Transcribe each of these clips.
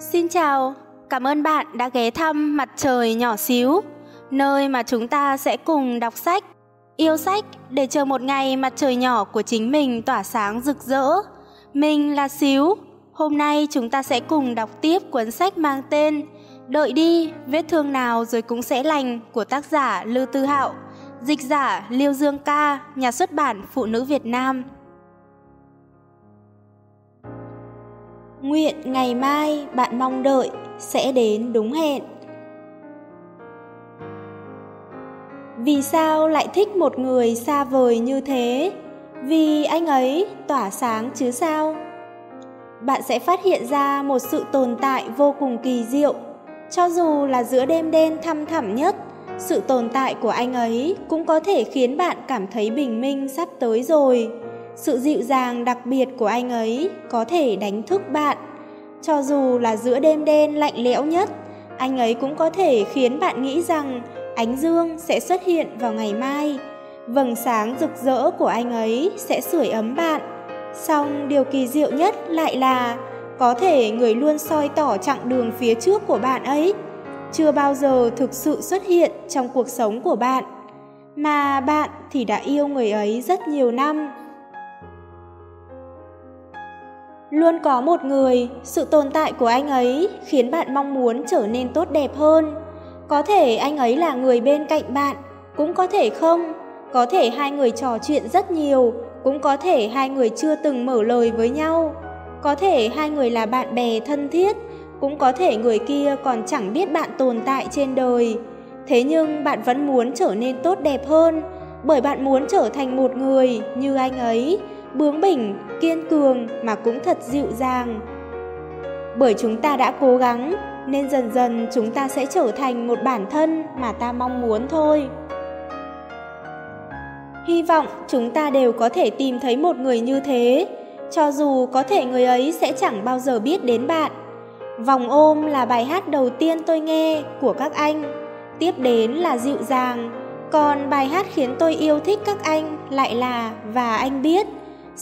Xin chào, cảm ơn bạn đã ghé thăm Mặt trời nhỏ xíu, nơi mà chúng ta sẽ cùng đọc sách, yêu sách để chờ một ngày mặt trời nhỏ của chính mình tỏa sáng rực rỡ. Mình là Xíu, hôm nay chúng ta sẽ cùng đọc tiếp cuốn sách mang tên Đợi đi, vết thương nào rồi cũng sẽ lành của tác giả Lưu Tư Hạo, dịch giả Liêu Dương Ca, nhà xuất bản Phụ nữ Việt Nam. Nguyện ngày mai bạn mong đợi sẽ đến đúng hẹn. Vì sao lại thích một người xa vời như thế? Vì anh ấy tỏa sáng chứ sao? Bạn sẽ phát hiện ra một sự tồn tại vô cùng kỳ diệu. Cho dù là giữa đêm đen thăm thẳm nhất, sự tồn tại của anh ấy cũng có thể khiến bạn cảm thấy bình minh sắp tới rồi sự dịu dàng đặc biệt của anh ấy có thể đánh thức bạn. Cho dù là giữa đêm đen lạnh lẽo nhất, anh ấy cũng có thể khiến bạn nghĩ rằng ánh dương sẽ xuất hiện vào ngày mai. Vầng sáng rực rỡ của anh ấy sẽ sưởi ấm bạn. Song điều kỳ diệu nhất lại là có thể người luôn soi tỏ chặng đường phía trước của bạn ấy. Chưa bao giờ thực sự xuất hiện trong cuộc sống của bạn. Mà bạn thì đã yêu người ấy rất nhiều năm. Luôn có một người, sự tồn tại của anh ấy khiến bạn mong muốn trở nên tốt đẹp hơn. Có thể anh ấy là người bên cạnh bạn, cũng có thể không. Có thể hai người trò chuyện rất nhiều, cũng có thể hai người chưa từng mở lời với nhau. Có thể hai người là bạn bè thân thiết, cũng có thể người kia còn chẳng biết bạn tồn tại trên đời. Thế nhưng bạn vẫn muốn trở nên tốt đẹp hơn, bởi bạn muốn trở thành một người như anh ấy bướng bỉnh, kiên cường mà cũng thật dịu dàng. Bởi chúng ta đã cố gắng, nên dần dần chúng ta sẽ trở thành một bản thân mà ta mong muốn thôi. Hy vọng chúng ta đều có thể tìm thấy một người như thế, cho dù có thể người ấy sẽ chẳng bao giờ biết đến bạn. Vòng ôm là bài hát đầu tiên tôi nghe của các anh, tiếp đến là dịu dàng, còn bài hát khiến tôi yêu thích các anh lại là và anh biết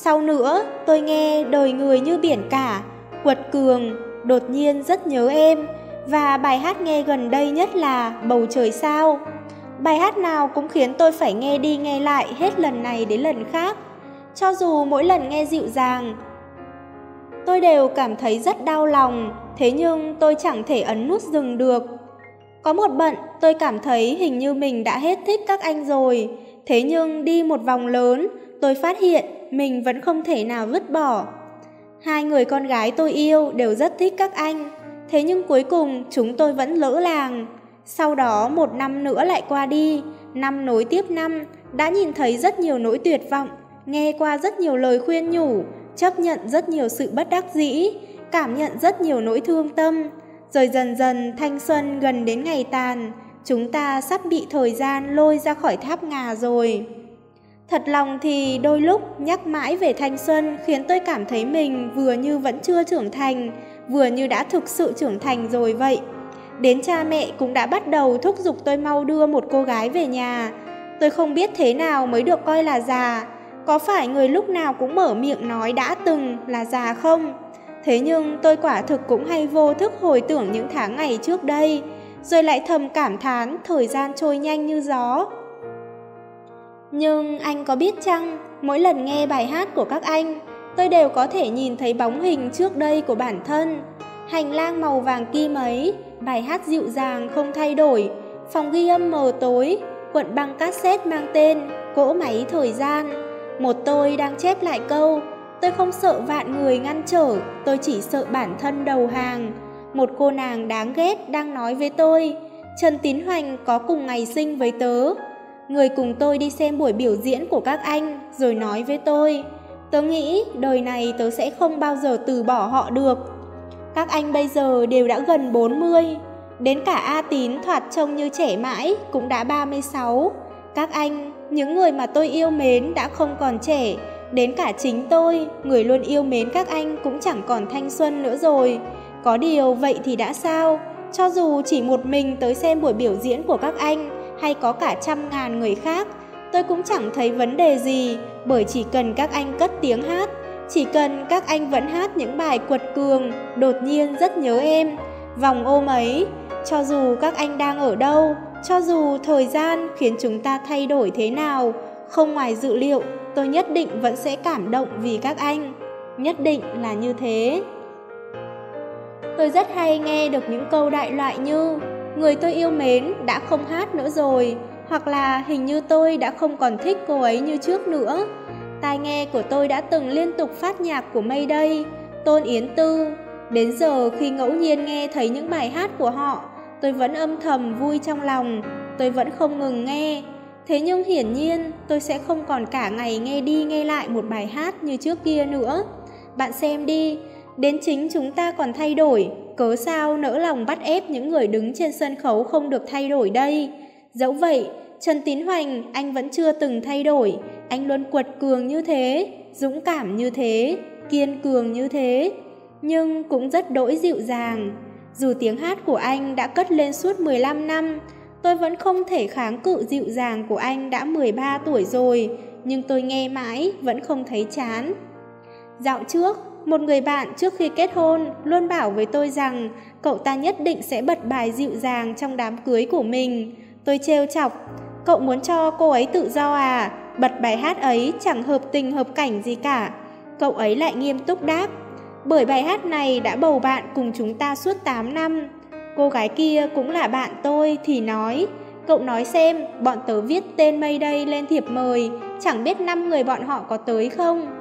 sau nữa, tôi nghe đời người như biển cả, quật cường, đột nhiên rất nhớ em, và bài hát nghe gần đây nhất là Bầu trời sao. Bài hát nào cũng khiến tôi phải nghe đi nghe lại hết lần này đến lần khác. Cho dù mỗi lần nghe dịu dàng, tôi đều cảm thấy rất đau lòng, thế nhưng tôi chẳng thể ấn nút dừng được. Có một bận, tôi cảm thấy hình như mình đã hết thích các anh rồi, thế nhưng đi một vòng lớn, tôi phát hiện mình vẫn không thể nào vứt bỏ. Hai người con gái tôi yêu đều rất thích các anh, thế nhưng cuối cùng chúng tôi vẫn lỡ làng. Sau đó một năm nữa lại qua đi, năm nối tiếp năm, đã nhìn thấy rất nhiều nỗi tuyệt vọng, nghe qua rất nhiều lời khuyên nhủ, chấp nhận rất nhiều sự bất đắc dĩ, cảm nhận rất nhiều nỗi thương tâm. Rồi dần dần thanh xuân gần đến ngày tàn, chúng ta sắp bị thời gian lôi ra khỏi tháp ngà rồi. Thật lòng thì đôi lúc nhắc mãi về thanh xuân khiến tôi cảm thấy mình vừa như vẫn chưa trưởng thành, vừa như đã thực sự trưởng thành rồi vậy. Đến cha mẹ cũng đã bắt đầu thúc giục tôi mau đưa một cô gái về nhà. Tôi không biết thế nào mới được coi là già. Có phải người lúc nào cũng mở miệng nói đã từng là già không? Thế nhưng tôi quả thực cũng hay vô thức hồi tưởng những tháng ngày trước đây, rồi lại thầm cảm thán thời gian trôi nhanh như gió. Nhưng anh có biết chăng, mỗi lần nghe bài hát của các anh, tôi đều có thể nhìn thấy bóng hình trước đây của bản thân. Hành lang màu vàng kim ấy, bài hát dịu dàng không thay đổi, phòng ghi âm mờ tối, cuộn băng cassette mang tên Cỗ máy thời gian. Một tôi đang chép lại câu, tôi không sợ vạn người ngăn trở, tôi chỉ sợ bản thân đầu hàng. Một cô nàng đáng ghét đang nói với tôi, Trần Tín Hoành có cùng ngày sinh với tớ, người cùng tôi đi xem buổi biểu diễn của các anh, rồi nói với tôi, tớ nghĩ đời này tớ sẽ không bao giờ từ bỏ họ được. Các anh bây giờ đều đã gần 40 đến cả A Tín thoạt trông như trẻ mãi cũng đã 36 các anh, những người mà tôi yêu mến đã không còn trẻ, đến cả chính tôi, người luôn yêu mến các anh cũng chẳng còn thanh xuân nữa rồi. Có điều vậy thì đã sao? Cho dù chỉ một mình tới xem buổi biểu diễn của các anh hay có cả trăm ngàn người khác, tôi cũng chẳng thấy vấn đề gì, bởi chỉ cần các anh cất tiếng hát, Chỉ cần các anh vẫn hát những bài quật cường, đột nhiên rất nhớ em, vòng ôm ấy, cho dù các anh đang ở đâu, cho dù thời gian khiến chúng ta thay đổi thế nào, không ngoài dự liệu, tôi nhất định vẫn sẽ cảm động vì các anh. Nhất định là như thế. Tôi rất hay nghe được những câu đại loại như Người tôi yêu mến đã không hát nữa rồi Hoặc là hình như tôi đã không còn thích cô ấy như trước nữa Tai nghe của tôi đã từng liên tục phát nhạc của mây đây, Tôn Yến Tư. Đến giờ khi ngẫu nhiên nghe thấy những bài hát của họ, tôi vẫn âm thầm vui trong lòng, tôi vẫn không ngừng nghe. Thế nhưng hiển nhiên tôi sẽ không còn cả ngày nghe đi nghe lại một bài hát như trước kia nữa. Bạn xem đi, đến chính chúng ta còn thay đổi, cớ sao nỡ lòng bắt ép những người đứng trên sân khấu không được thay đổi đây. Dẫu vậy, Trần Tín Hoành anh vẫn chưa từng thay đổi, anh luôn quật cường như thế, dũng cảm như thế, kiên cường như thế, nhưng cũng rất đỗi dịu dàng. Dù tiếng hát của anh đã cất lên suốt 15 năm, tôi vẫn không thể kháng cự dịu dàng của anh đã 13 tuổi rồi, nhưng tôi nghe mãi vẫn không thấy chán. Dạo trước, một người bạn trước khi kết hôn luôn bảo với tôi rằng cậu ta nhất định sẽ bật bài dịu dàng trong đám cưới của mình. Tôi trêu chọc, cậu muốn cho cô ấy tự do à? Bật bài hát ấy chẳng hợp tình hợp cảnh gì cả. Cậu ấy lại nghiêm túc đáp, bởi bài hát này đã bầu bạn cùng chúng ta suốt 8 năm. Cô gái kia cũng là bạn tôi thì nói, cậu nói xem bọn tớ viết tên mây đây lên thiệp mời, chẳng biết năm người bọn họ có tới không?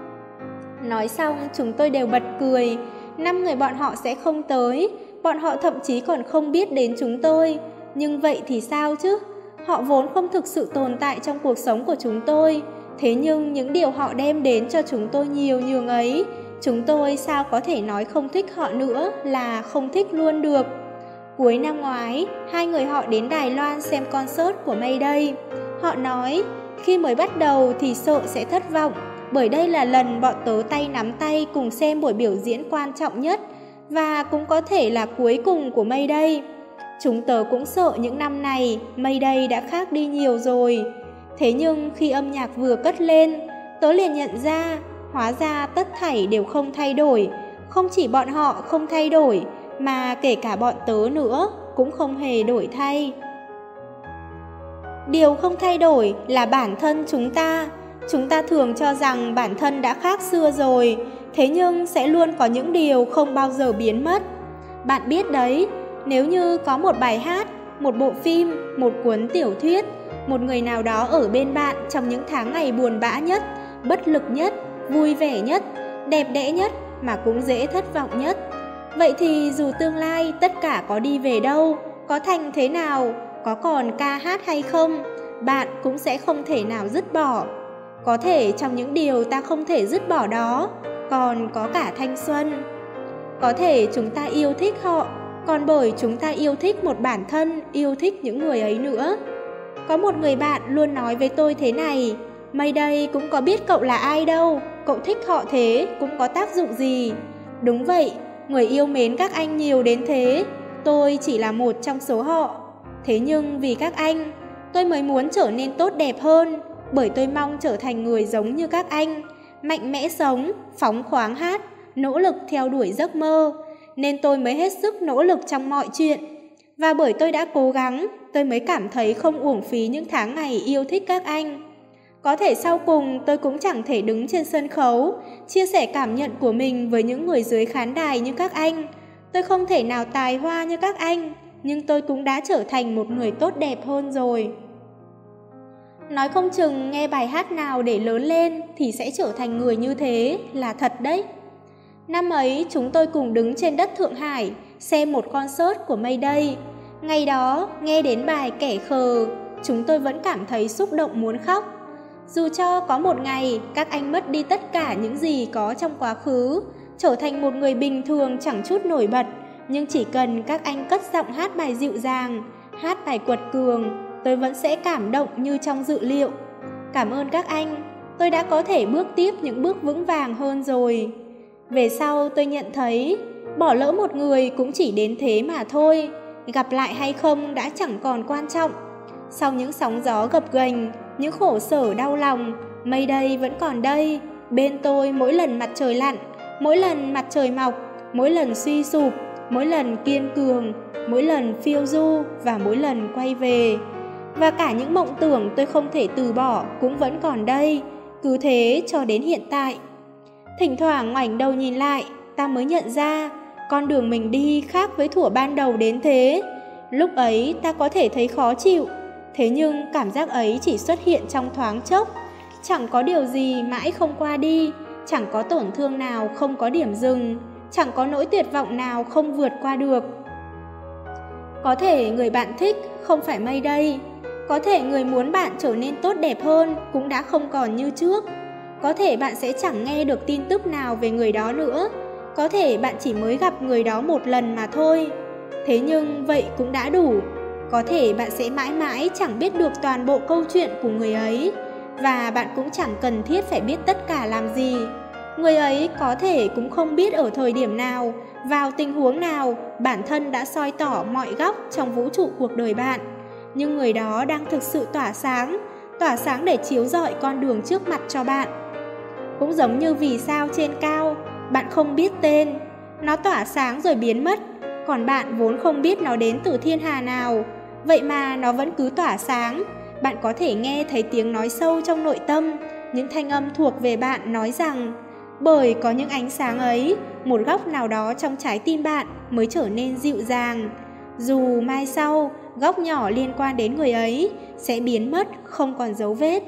Nói xong chúng tôi đều bật cười, năm người bọn họ sẽ không tới, bọn họ thậm chí còn không biết đến chúng tôi. Nhưng vậy thì sao chứ? Họ vốn không thực sự tồn tại trong cuộc sống của chúng tôi. Thế nhưng những điều họ đem đến cho chúng tôi nhiều nhường ấy, chúng tôi sao có thể nói không thích họ nữa là không thích luôn được. Cuối năm ngoái, hai người họ đến Đài Loan xem concert của Mayday. Họ nói, khi mới bắt đầu thì sợ sẽ thất vọng, bởi đây là lần bọn tớ tay nắm tay cùng xem buổi biểu diễn quan trọng nhất và cũng có thể là cuối cùng của mây đây Chúng tớ cũng sợ những năm này mây đây đã khác đi nhiều rồi. Thế nhưng khi âm nhạc vừa cất lên, tớ liền nhận ra, hóa ra tất thảy đều không thay đổi. Không chỉ bọn họ không thay đổi, mà kể cả bọn tớ nữa cũng không hề đổi thay. Điều không thay đổi là bản thân chúng ta. Chúng ta thường cho rằng bản thân đã khác xưa rồi, thế nhưng sẽ luôn có những điều không bao giờ biến mất. Bạn biết đấy, nếu như có một bài hát, một bộ phim, một cuốn tiểu thuyết, một người nào đó ở bên bạn trong những tháng ngày buồn bã nhất, bất lực nhất, vui vẻ nhất, đẹp đẽ nhất mà cũng dễ thất vọng nhất. Vậy thì dù tương lai tất cả có đi về đâu, có thành thế nào, có còn ca hát hay không, bạn cũng sẽ không thể nào dứt bỏ. Có thể trong những điều ta không thể dứt bỏ đó, còn có cả thanh xuân. Có thể chúng ta yêu thích họ còn bởi chúng ta yêu thích một bản thân, yêu thích những người ấy nữa. Có một người bạn luôn nói với tôi thế này, Mây đây cũng có biết cậu là ai đâu, cậu thích họ thế cũng có tác dụng gì. Đúng vậy, người yêu mến các anh nhiều đến thế, tôi chỉ là một trong số họ. Thế nhưng vì các anh, tôi mới muốn trở nên tốt đẹp hơn, bởi tôi mong trở thành người giống như các anh, mạnh mẽ sống, phóng khoáng hát, nỗ lực theo đuổi giấc mơ, nên tôi mới hết sức nỗ lực trong mọi chuyện. Và bởi tôi đã cố gắng, tôi mới cảm thấy không uổng phí những tháng ngày yêu thích các anh. Có thể sau cùng tôi cũng chẳng thể đứng trên sân khấu, chia sẻ cảm nhận của mình với những người dưới khán đài như các anh. Tôi không thể nào tài hoa như các anh, nhưng tôi cũng đã trở thành một người tốt đẹp hơn rồi. Nói không chừng nghe bài hát nào để lớn lên thì sẽ trở thành người như thế là thật đấy. Năm ấy chúng tôi cùng đứng trên đất Thượng Hải xem một concert của Mayday. Ngày đó nghe đến bài kẻ khờ, chúng tôi vẫn cảm thấy xúc động muốn khóc. Dù cho có một ngày các anh mất đi tất cả những gì có trong quá khứ, trở thành một người bình thường chẳng chút nổi bật, nhưng chỉ cần các anh cất giọng hát bài dịu dàng, hát bài quật cường, tôi vẫn sẽ cảm động như trong dự liệu. Cảm ơn các anh, tôi đã có thể bước tiếp những bước vững vàng hơn rồi. Về sau tôi nhận thấy, bỏ lỡ một người cũng chỉ đến thế mà thôi, gặp lại hay không đã chẳng còn quan trọng. Sau những sóng gió gập ghềnh, những khổ sở đau lòng, mây đây vẫn còn đây, bên tôi mỗi lần mặt trời lặn, mỗi lần mặt trời mọc, mỗi lần suy sụp, mỗi lần kiên cường, mỗi lần phiêu du và mỗi lần quay về. Và cả những mộng tưởng tôi không thể từ bỏ cũng vẫn còn đây, cứ thế cho đến hiện tại. Thỉnh thoảng ngoảnh đầu nhìn lại, ta mới nhận ra con đường mình đi khác với thủa ban đầu đến thế. Lúc ấy ta có thể thấy khó chịu, thế nhưng cảm giác ấy chỉ xuất hiện trong thoáng chốc. Chẳng có điều gì mãi không qua đi, chẳng có tổn thương nào không có điểm dừng, chẳng có nỗi tuyệt vọng nào không vượt qua được. Có thể người bạn thích không phải mây đây, có thể người muốn bạn trở nên tốt đẹp hơn cũng đã không còn như trước. Có thể bạn sẽ chẳng nghe được tin tức nào về người đó nữa. Có thể bạn chỉ mới gặp người đó một lần mà thôi. Thế nhưng vậy cũng đã đủ. Có thể bạn sẽ mãi mãi chẳng biết được toàn bộ câu chuyện của người ấy. Và bạn cũng chẳng cần thiết phải biết tất cả làm gì. Người ấy có thể cũng không biết ở thời điểm nào, vào tình huống nào, bản thân đã soi tỏ mọi góc trong vũ trụ cuộc đời bạn. Nhưng người đó đang thực sự tỏa sáng, tỏa sáng để chiếu rọi con đường trước mặt cho bạn. Cũng giống như vì sao trên cao, bạn không biết tên, nó tỏa sáng rồi biến mất, còn bạn vốn không biết nó đến từ thiên hà nào, vậy mà nó vẫn cứ tỏa sáng. Bạn có thể nghe thấy tiếng nói sâu trong nội tâm, những thanh âm thuộc về bạn nói rằng bởi có những ánh sáng ấy, một góc nào đó trong trái tim bạn mới trở nên dịu dàng. Dù mai sau, góc nhỏ liên quan đến người ấy sẽ biến mất không còn dấu vết.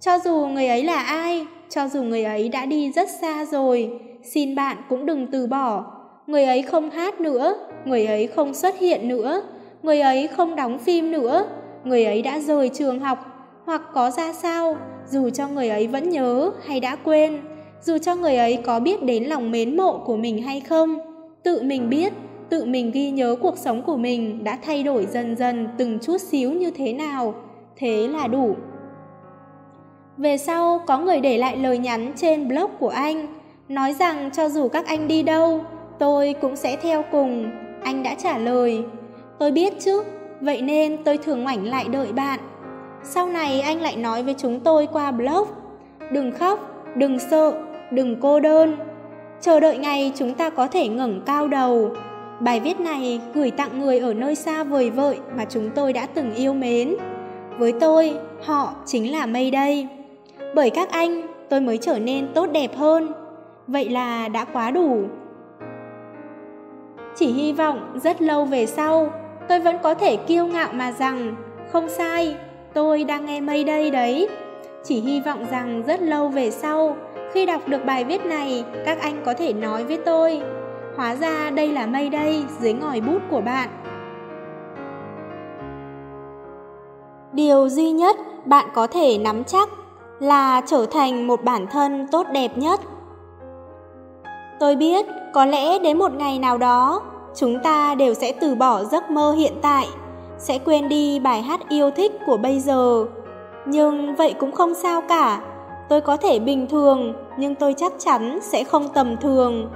Cho dù người ấy là ai, cho dù người ấy đã đi rất xa rồi, xin bạn cũng đừng từ bỏ. Người ấy không hát nữa, người ấy không xuất hiện nữa, người ấy không đóng phim nữa, người ấy đã rời trường học, hoặc có ra sao, dù cho người ấy vẫn nhớ hay đã quên, dù cho người ấy có biết đến lòng mến mộ của mình hay không, tự mình biết, tự mình ghi nhớ cuộc sống của mình đã thay đổi dần dần từng chút xíu như thế nào, thế là đủ. Về sau có người để lại lời nhắn trên blog của anh, nói rằng cho dù các anh đi đâu, tôi cũng sẽ theo cùng. Anh đã trả lời, tôi biết chứ, vậy nên tôi thường ngoảnh lại đợi bạn. Sau này anh lại nói với chúng tôi qua blog, đừng khóc, đừng sợ, đừng cô đơn. Chờ đợi ngày chúng ta có thể ngẩng cao đầu. Bài viết này gửi tặng người ở nơi xa vời vợi mà chúng tôi đã từng yêu mến. Với tôi, họ chính là mây đây. Bởi các anh tôi mới trở nên tốt đẹp hơn. Vậy là đã quá đủ. Chỉ hy vọng rất lâu về sau tôi vẫn có thể kiêu ngạo mà rằng không sai tôi đang nghe mây đây đấy. Chỉ hy vọng rằng rất lâu về sau khi đọc được bài viết này các anh có thể nói với tôi hóa ra đây là mây đây dưới ngòi bút của bạn điều duy nhất bạn có thể nắm chắc là trở thành một bản thân tốt đẹp nhất. Tôi biết có lẽ đến một ngày nào đó, chúng ta đều sẽ từ bỏ giấc mơ hiện tại, sẽ quên đi bài hát yêu thích của bây giờ. Nhưng vậy cũng không sao cả. Tôi có thể bình thường, nhưng tôi chắc chắn sẽ không tầm thường.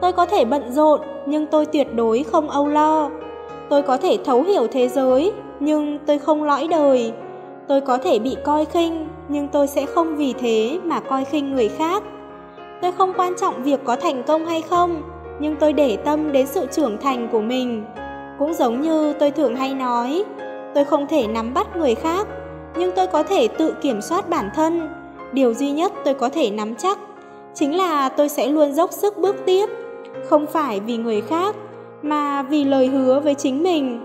Tôi có thể bận rộn, nhưng tôi tuyệt đối không âu lo. Tôi có thể thấu hiểu thế giới, nhưng tôi không lõi đời. Tôi có thể bị coi khinh, nhưng tôi sẽ không vì thế mà coi khinh người khác. Tôi không quan trọng việc có thành công hay không, nhưng tôi để tâm đến sự trưởng thành của mình. Cũng giống như tôi thường hay nói, tôi không thể nắm bắt người khác, nhưng tôi có thể tự kiểm soát bản thân. Điều duy nhất tôi có thể nắm chắc chính là tôi sẽ luôn dốc sức bước tiếp, không phải vì người khác, mà vì lời hứa với chính mình.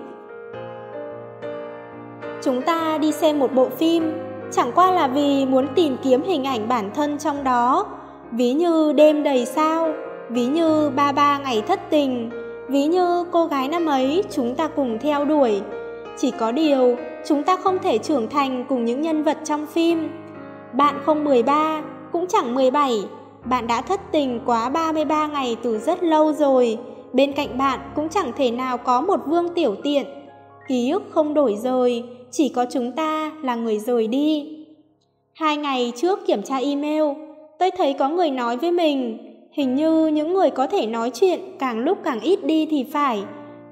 Chúng ta đi xem một bộ phim chẳng qua là vì muốn tìm kiếm hình ảnh bản thân trong đó, ví như đêm đầy sao, ví như ba ba ngày thất tình, ví như cô gái năm ấy chúng ta cùng theo đuổi. Chỉ có điều, chúng ta không thể trưởng thành cùng những nhân vật trong phim. Bạn không 13, cũng chẳng 17, bạn đã thất tình quá 33 ngày từ rất lâu rồi, bên cạnh bạn cũng chẳng thể nào có một vương tiểu tiện. Ký ức không đổi rời, chỉ có chúng ta là người rời đi. Hai ngày trước kiểm tra email, tôi thấy có người nói với mình, hình như những người có thể nói chuyện càng lúc càng ít đi thì phải.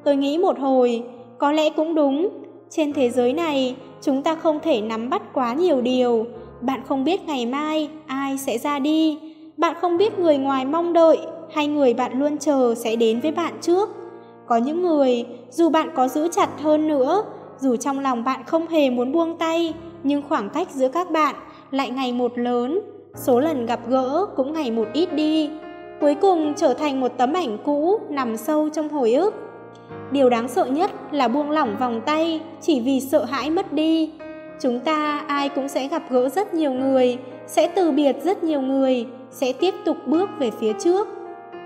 Tôi nghĩ một hồi, có lẽ cũng đúng. Trên thế giới này, chúng ta không thể nắm bắt quá nhiều điều, bạn không biết ngày mai ai sẽ ra đi, bạn không biết người ngoài mong đợi hay người bạn luôn chờ sẽ đến với bạn trước. Có những người, dù bạn có giữ chặt hơn nữa, dù trong lòng bạn không hề muốn buông tay, nhưng khoảng cách giữa các bạn lại ngày một lớn, số lần gặp gỡ cũng ngày một ít đi. Cuối cùng trở thành một tấm ảnh cũ nằm sâu trong hồi ức. Điều đáng sợ nhất là buông lỏng vòng tay chỉ vì sợ hãi mất đi. Chúng ta ai cũng sẽ gặp gỡ rất nhiều người, sẽ từ biệt rất nhiều người, sẽ tiếp tục bước về phía trước.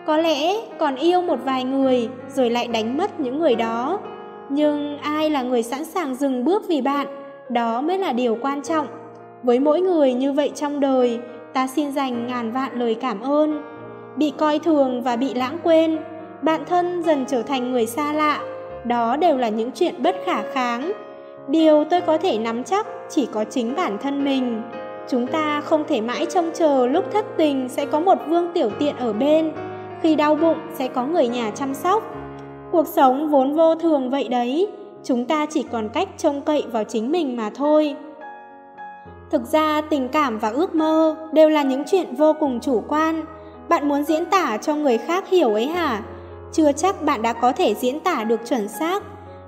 Có lẽ còn yêu một vài người rồi lại đánh mất những người đó. Nhưng ai là người sẵn sàng dừng bước vì bạn, đó mới là điều quan trọng. Với mỗi người như vậy trong đời, ta xin dành ngàn vạn lời cảm ơn. Bị coi thường và bị lãng quên, bạn thân dần trở thành người xa lạ, đó đều là những chuyện bất khả kháng. Điều tôi có thể nắm chắc chỉ có chính bản thân mình. Chúng ta không thể mãi trông chờ lúc thất tình sẽ có một vương tiểu tiện ở bên, khi đau bụng sẽ có người nhà chăm sóc. Cuộc sống vốn vô thường vậy đấy, chúng ta chỉ còn cách trông cậy vào chính mình mà thôi. Thực ra tình cảm và ước mơ đều là những chuyện vô cùng chủ quan. Bạn muốn diễn tả cho người khác hiểu ấy hả? Chưa chắc bạn đã có thể diễn tả được chuẩn xác.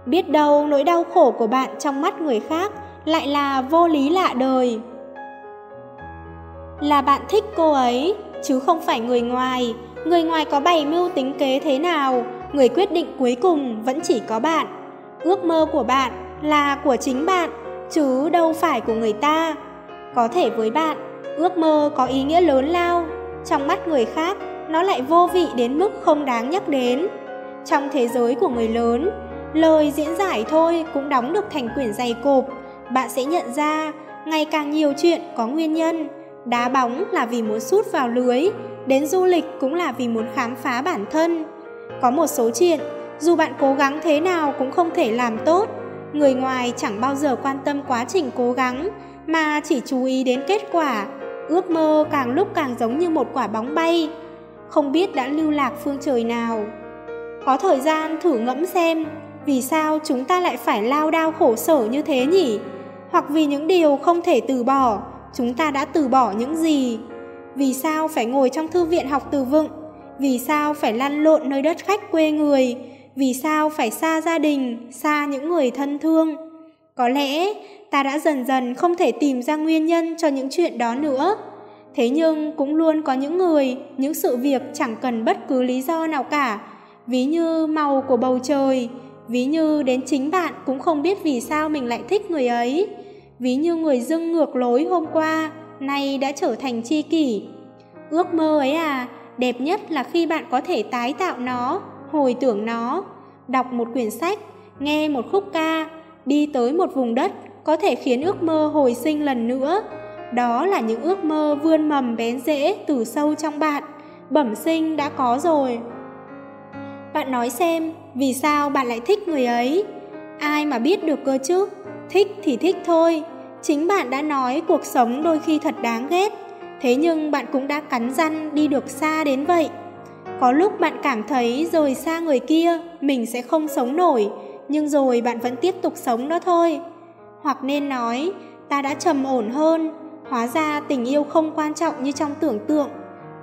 Biết đâu nỗi đau khổ của bạn trong mắt người khác lại là vô lý lạ đời. Là bạn thích cô ấy, chứ không phải người ngoài. Người ngoài có bày mưu tính kế thế nào, người quyết định cuối cùng vẫn chỉ có bạn. Ước mơ của bạn là của chính bạn, chứ đâu phải của người ta. Có thể với bạn, ước mơ có ý nghĩa lớn lao, trong mắt người khác, nó lại vô vị đến mức không đáng nhắc đến. Trong thế giới của người lớn, lời diễn giải thôi cũng đóng được thành quyển dày cộp. Bạn sẽ nhận ra, ngày càng nhiều chuyện có nguyên nhân. Đá bóng là vì muốn sút vào lưới, đến du lịch cũng là vì muốn khám phá bản thân. Có một số chuyện, dù bạn cố gắng thế nào cũng không thể làm tốt. Người ngoài chẳng bao giờ quan tâm quá trình cố gắng, mà chỉ chú ý đến kết quả. Ước mơ càng lúc càng giống như một quả bóng bay, không biết đã lưu lạc phương trời nào. Có thời gian thử ngẫm xem, vì sao chúng ta lại phải lao đao khổ sở như thế nhỉ? Hoặc vì những điều không thể từ bỏ, chúng ta đã từ bỏ những gì? Vì sao phải ngồi trong thư viện học từ vựng? Vì sao phải lăn lộn nơi đất khách quê người? Vì sao phải xa gia đình, xa những người thân thương? Có lẽ ta đã dần dần không thể tìm ra nguyên nhân cho những chuyện đó nữa. Thế nhưng cũng luôn có những người, những sự việc chẳng cần bất cứ lý do nào cả. Ví như màu của bầu trời, ví như đến chính bạn cũng không biết vì sao mình lại thích người ấy. Ví như người dưng ngược lối hôm qua, nay đã trở thành tri kỷ. Ước mơ ấy à, đẹp nhất là khi bạn có thể tái tạo nó, hồi tưởng nó, đọc một quyển sách, nghe một khúc ca, đi tới một vùng đất có thể khiến ước mơ hồi sinh lần nữa. Đó là những ước mơ vươn mầm bén rễ từ sâu trong bạn, bẩm sinh đã có rồi. Bạn nói xem, vì sao bạn lại thích người ấy? Ai mà biết được cơ chứ? Thích thì thích thôi. Chính bạn đã nói cuộc sống đôi khi thật đáng ghét. Thế nhưng bạn cũng đã cắn răng đi được xa đến vậy. Có lúc bạn cảm thấy rời xa người kia, mình sẽ không sống nổi, nhưng rồi bạn vẫn tiếp tục sống đó thôi. Hoặc nên nói, ta đã trầm ổn hơn, hóa ra tình yêu không quan trọng như trong tưởng tượng.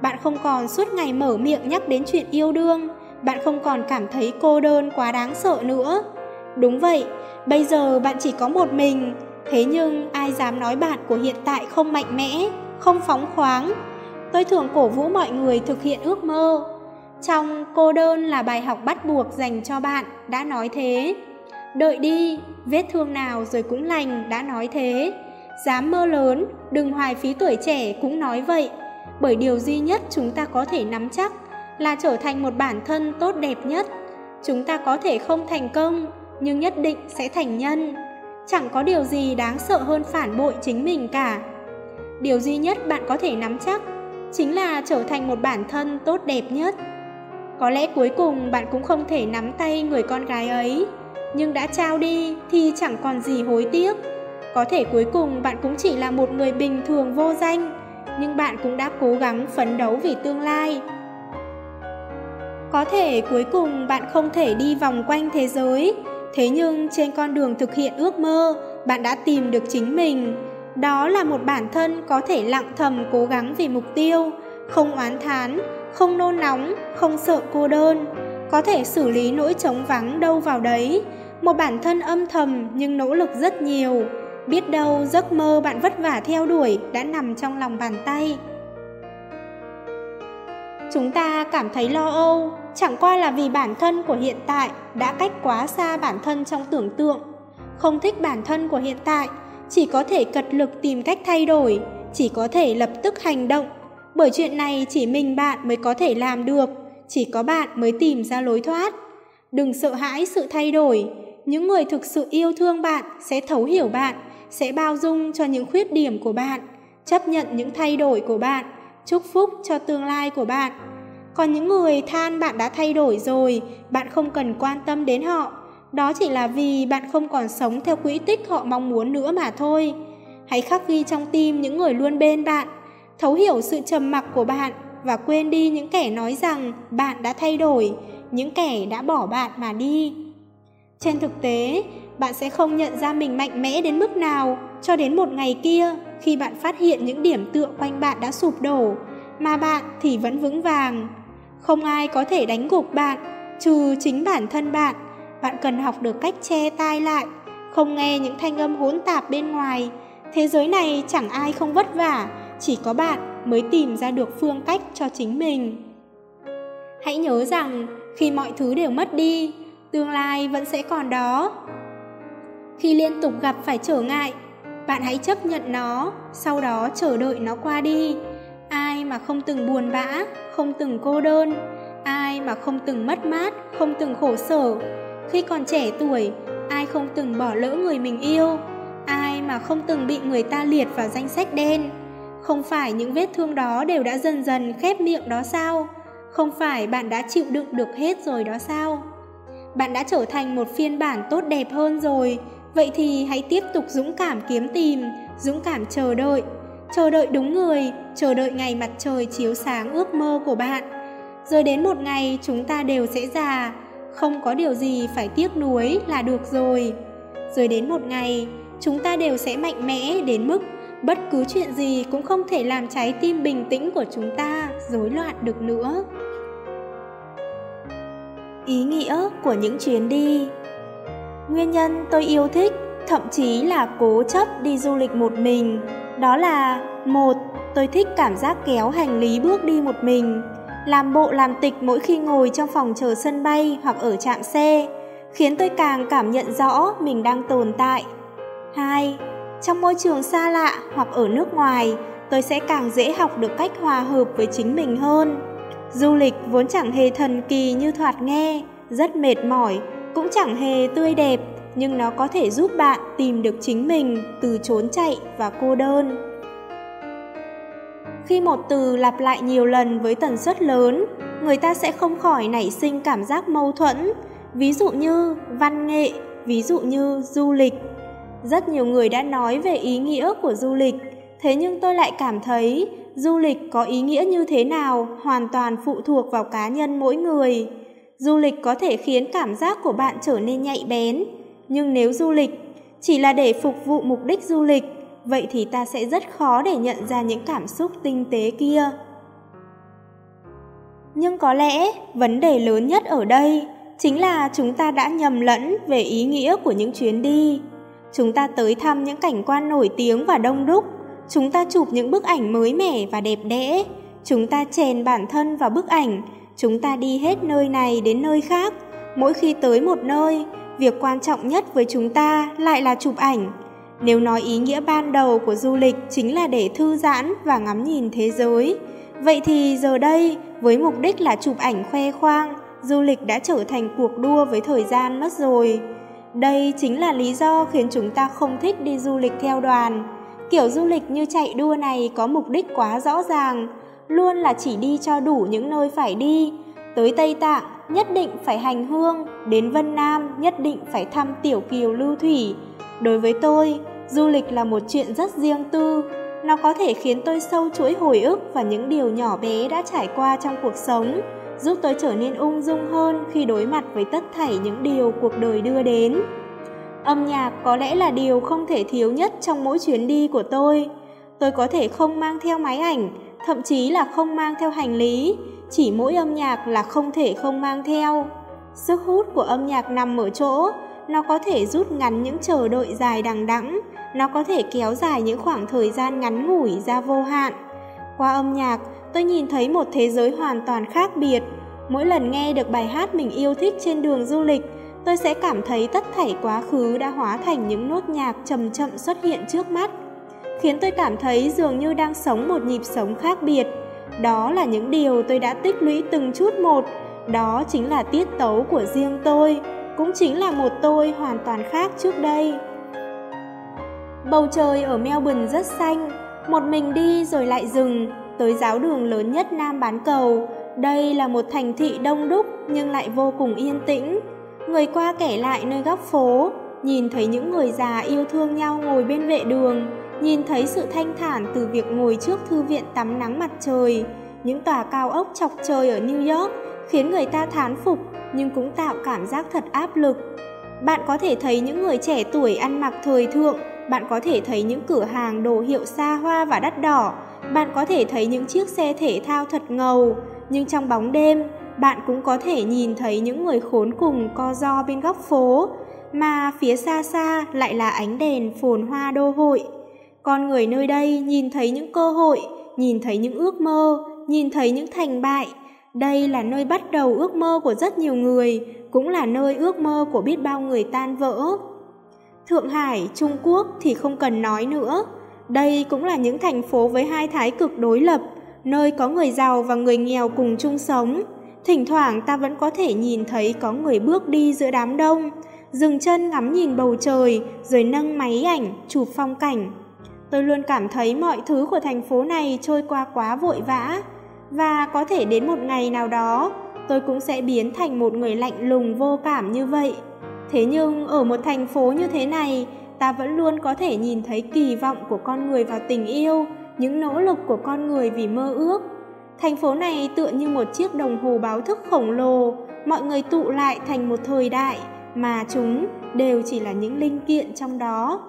Bạn không còn suốt ngày mở miệng nhắc đến chuyện yêu đương, bạn không còn cảm thấy cô đơn quá đáng sợ nữa. Đúng vậy, bây giờ bạn chỉ có một mình, thế nhưng ai dám nói bạn của hiện tại không mạnh mẽ, không phóng khoáng. Tôi thường cổ vũ mọi người thực hiện ước mơ. Trong cô đơn là bài học bắt buộc dành cho bạn, đã nói thế. Đợi đi, vết thương nào rồi cũng lành, đã nói thế. Dám mơ lớn, đừng hoài phí tuổi trẻ cũng nói vậy. Bởi điều duy nhất chúng ta có thể nắm chắc là trở thành một bản thân tốt đẹp nhất. Chúng ta có thể không thành công, nhưng nhất định sẽ thành nhân. Chẳng có điều gì đáng sợ hơn phản bội chính mình cả. Điều duy nhất bạn có thể nắm chắc chính là trở thành một bản thân tốt đẹp nhất. Có lẽ cuối cùng bạn cũng không thể nắm tay người con gái ấy, nhưng đã trao đi thì chẳng còn gì hối tiếc. Có thể cuối cùng bạn cũng chỉ là một người bình thường vô danh, nhưng bạn cũng đã cố gắng phấn đấu vì tương lai. Có thể cuối cùng bạn không thể đi vòng quanh thế giới, thế nhưng trên con đường thực hiện ước mơ, bạn đã tìm được chính mình. Đó là một bản thân có thể lặng thầm cố gắng vì mục tiêu, không oán thán, không nôn nóng, không sợ cô đơn, có thể xử lý nỗi trống vắng đâu vào đấy. Một bản thân âm thầm nhưng nỗ lực rất nhiều. Biết đâu giấc mơ bạn vất vả theo đuổi đã nằm trong lòng bàn tay. Chúng ta cảm thấy lo âu, chẳng qua là vì bản thân của hiện tại đã cách quá xa bản thân trong tưởng tượng. Không thích bản thân của hiện tại, chỉ có thể cật lực tìm cách thay đổi, chỉ có thể lập tức hành động. Bởi chuyện này chỉ mình bạn mới có thể làm được, chỉ có bạn mới tìm ra lối thoát. Đừng sợ hãi sự thay đổi, những người thực sự yêu thương bạn sẽ thấu hiểu bạn, sẽ bao dung cho những khuyết điểm của bạn, chấp nhận những thay đổi của bạn, chúc phúc cho tương lai của bạn. Còn những người than bạn đã thay đổi rồi, bạn không cần quan tâm đến họ. Đó chỉ là vì bạn không còn sống theo quỹ tích họ mong muốn nữa mà thôi. Hãy khắc ghi trong tim những người luôn bên bạn, thấu hiểu sự trầm mặc của bạn và quên đi những kẻ nói rằng bạn đã thay đổi, những kẻ đã bỏ bạn mà đi. Trên thực tế, bạn sẽ không nhận ra mình mạnh mẽ đến mức nào cho đến một ngày kia khi bạn phát hiện những điểm tựa quanh bạn đã sụp đổ, mà bạn thì vẫn vững vàng. Không ai có thể đánh gục bạn, trừ chính bản thân bạn. Bạn cần học được cách che tai lại, không nghe những thanh âm hỗn tạp bên ngoài. Thế giới này chẳng ai không vất vả, chỉ có bạn mới tìm ra được phương cách cho chính mình. Hãy nhớ rằng khi mọi thứ đều mất đi, tương lai vẫn sẽ còn đó. Khi liên tục gặp phải trở ngại, bạn hãy chấp nhận nó, sau đó chờ đợi nó qua đi. Ai mà không từng buồn bã, không từng cô đơn, ai mà không từng mất mát, không từng khổ sở. Khi còn trẻ tuổi, ai không từng bỏ lỡ người mình yêu, ai mà không từng bị người ta liệt vào danh sách đen. Không phải những vết thương đó đều đã dần dần khép miệng đó sao? Không phải bạn đã chịu đựng được hết rồi đó sao? Bạn đã trở thành một phiên bản tốt đẹp hơn rồi, vậy thì hãy tiếp tục dũng cảm kiếm tìm, dũng cảm chờ đợi, chờ đợi đúng người, chờ đợi ngày mặt trời chiếu sáng ước mơ của bạn. Rồi đến một ngày chúng ta đều sẽ già, không có điều gì phải tiếc nuối là được rồi. Rồi đến một ngày, chúng ta đều sẽ mạnh mẽ đến mức bất cứ chuyện gì cũng không thể làm trái tim bình tĩnh của chúng ta rối loạn được nữa. Ý nghĩa của những chuyến đi Nguyên nhân tôi yêu thích, thậm chí là cố chấp đi du lịch một mình, đó là một Tôi thích cảm giác kéo hành lý bước đi một mình, làm bộ làm tịch mỗi khi ngồi trong phòng chờ sân bay hoặc ở trạm xe, khiến tôi càng cảm nhận rõ mình đang tồn tại. 2. Trong môi trường xa lạ hoặc ở nước ngoài, tôi sẽ càng dễ học được cách hòa hợp với chính mình hơn. Du lịch vốn chẳng hề thần kỳ như thoạt nghe, rất mệt mỏi, cũng chẳng hề tươi đẹp, nhưng nó có thể giúp bạn tìm được chính mình từ trốn chạy và cô đơn. Khi một từ lặp lại nhiều lần với tần suất lớn, người ta sẽ không khỏi nảy sinh cảm giác mâu thuẫn, ví dụ như văn nghệ, ví dụ như du lịch. Rất nhiều người đã nói về ý nghĩa của du lịch, thế nhưng tôi lại cảm thấy du lịch có ý nghĩa như thế nào hoàn toàn phụ thuộc vào cá nhân mỗi người. Du lịch có thể khiến cảm giác của bạn trở nên nhạy bén, nhưng nếu du lịch chỉ là để phục vụ mục đích du lịch, vậy thì ta sẽ rất khó để nhận ra những cảm xúc tinh tế kia. Nhưng có lẽ vấn đề lớn nhất ở đây chính là chúng ta đã nhầm lẫn về ý nghĩa của những chuyến đi. Chúng ta tới thăm những cảnh quan nổi tiếng và đông đúc, chúng ta chụp những bức ảnh mới mẻ và đẹp đẽ, chúng ta chèn bản thân vào bức ảnh, chúng ta đi hết nơi này đến nơi khác. Mỗi khi tới một nơi, việc quan trọng nhất với chúng ta lại là chụp ảnh. Nếu nói ý nghĩa ban đầu của du lịch chính là để thư giãn và ngắm nhìn thế giới, vậy thì giờ đây, với mục đích là chụp ảnh khoe khoang, du lịch đã trở thành cuộc đua với thời gian mất rồi. Đây chính là lý do khiến chúng ta không thích đi du lịch theo đoàn. Kiểu du lịch như chạy đua này có mục đích quá rõ ràng, luôn là chỉ đi cho đủ những nơi phải đi. Tới Tây Tạng nhất định phải hành hương, đến Vân Nam nhất định phải thăm tiểu kiều lưu thủy. Đối với tôi, du lịch là một chuyện rất riêng tư. Nó có thể khiến tôi sâu chuỗi hồi ức và những điều nhỏ bé đã trải qua trong cuộc sống, giúp tôi trở nên ung dung hơn khi đối mặt với tất thảy những điều cuộc đời đưa đến. Âm nhạc có lẽ là điều không thể thiếu nhất trong mỗi chuyến đi của tôi. Tôi có thể không mang theo máy ảnh, thậm chí là không mang theo hành lý, chỉ mỗi âm nhạc là không thể không mang theo. Sức hút của âm nhạc nằm ở chỗ, nó có thể rút ngắn những chờ đợi dài đằng đẵng, nó có thể kéo dài những khoảng thời gian ngắn ngủi ra vô hạn. Qua âm nhạc, tôi nhìn thấy một thế giới hoàn toàn khác biệt. Mỗi lần nghe được bài hát mình yêu thích trên đường du lịch, tôi sẽ cảm thấy tất thảy quá khứ đã hóa thành những nốt nhạc chậm chậm xuất hiện trước mắt, khiến tôi cảm thấy dường như đang sống một nhịp sống khác biệt. Đó là những điều tôi đã tích lũy từng chút một, đó chính là tiết tấu của riêng tôi, cũng chính là một tôi hoàn toàn khác trước đây. Bầu trời ở Melbourne rất xanh, một mình đi rồi lại dừng, tới giáo đường lớn nhất Nam Bán Cầu. Đây là một thành thị đông đúc nhưng lại vô cùng yên tĩnh. Người qua kẻ lại nơi góc phố, nhìn thấy những người già yêu thương nhau ngồi bên vệ đường, nhìn thấy sự thanh thản từ việc ngồi trước thư viện tắm nắng mặt trời. Những tòa cao ốc chọc trời ở New York khiến người ta thán phục nhưng cũng tạo cảm giác thật áp lực. Bạn có thể thấy những người trẻ tuổi ăn mặc thời thượng, bạn có thể thấy những cửa hàng đồ hiệu xa hoa và đắt đỏ, bạn có thể thấy những chiếc xe thể thao thật ngầu, nhưng trong bóng đêm, bạn cũng có thể nhìn thấy những người khốn cùng co do bên góc phố, mà phía xa xa lại là ánh đèn phồn hoa đô hội. Con người nơi đây nhìn thấy những cơ hội, nhìn thấy những ước mơ, nhìn thấy những thành bại. Đây là nơi bắt đầu ước mơ của rất nhiều người, cũng là nơi ước mơ của biết bao người tan vỡ. Thượng Hải, Trung Quốc thì không cần nói nữa. Đây cũng là những thành phố với hai thái cực đối lập, nơi có người giàu và người nghèo cùng chung sống. Thỉnh thoảng ta vẫn có thể nhìn thấy có người bước đi giữa đám đông, dừng chân ngắm nhìn bầu trời rồi nâng máy ảnh chụp phong cảnh. Tôi luôn cảm thấy mọi thứ của thành phố này trôi qua quá vội vã và có thể đến một ngày nào đó tôi cũng sẽ biến thành một người lạnh lùng vô cảm như vậy. Thế nhưng ở một thành phố như thế này, ta vẫn luôn có thể nhìn thấy kỳ vọng của con người vào tình yêu, những nỗ lực của con người vì mơ ước. Thành phố này tựa như một chiếc đồng hồ báo thức khổng lồ, mọi người tụ lại thành một thời đại mà chúng đều chỉ là những linh kiện trong đó.